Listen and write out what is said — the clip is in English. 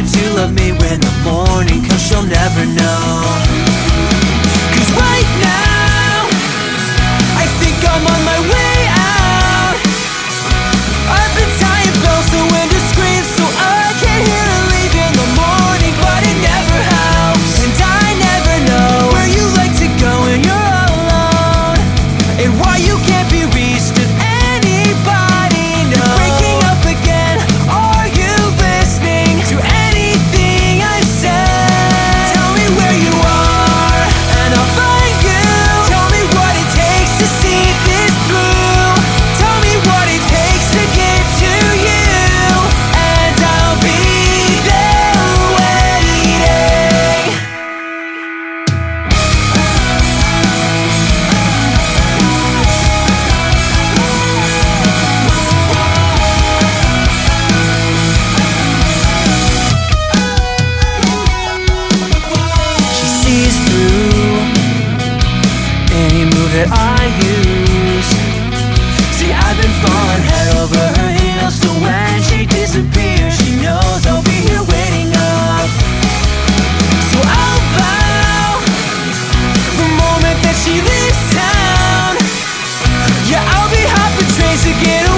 her to love me when the morning comes, she'll never know. Cause right now, I think I'm on my way out. I've been tying bells so I can hear her leave in the morning, but it never helps. And I never know where you like to go when you're alone, and why you can't be. that I use See, I've been falling head over heels So when she disappears, she knows I'll be here waiting up. So I'll vow The moment that she leaves town. Yeah, I'll be hot for trace again.